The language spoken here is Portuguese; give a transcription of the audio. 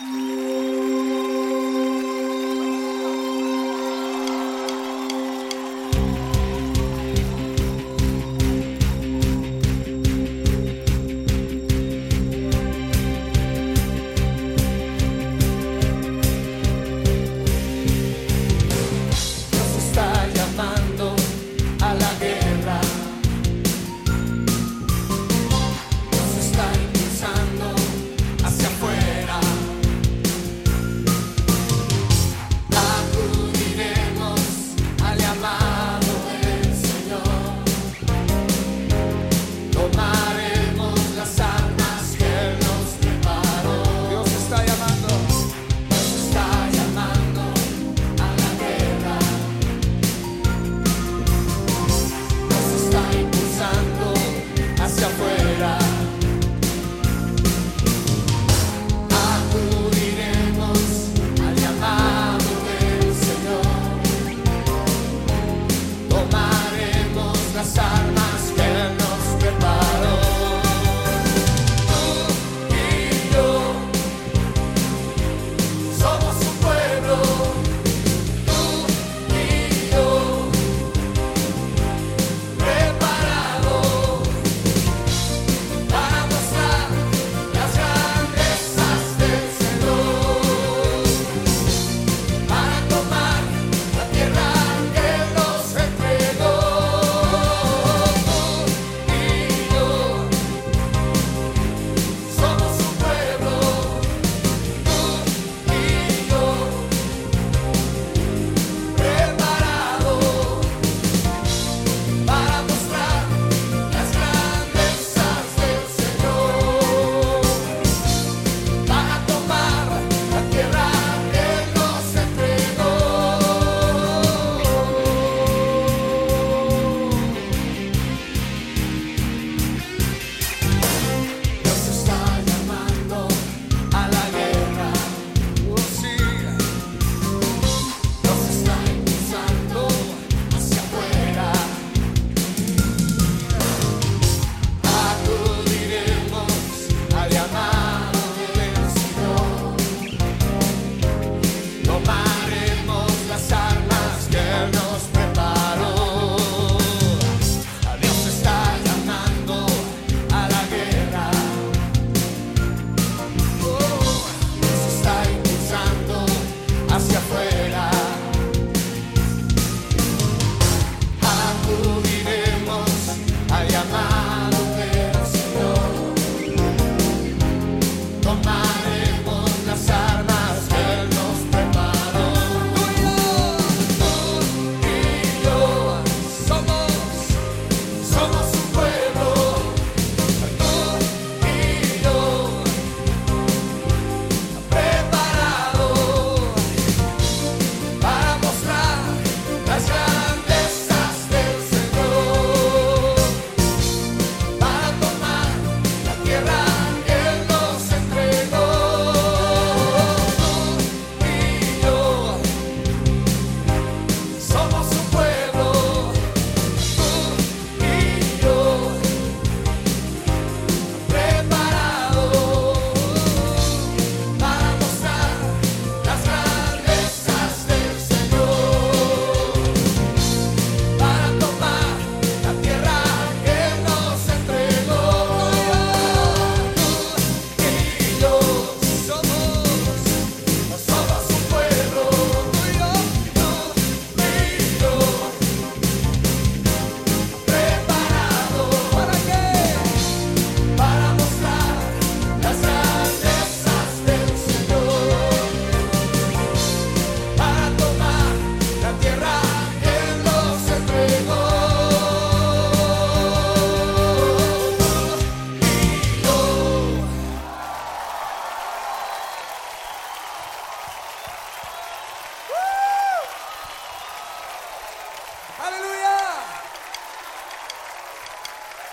Música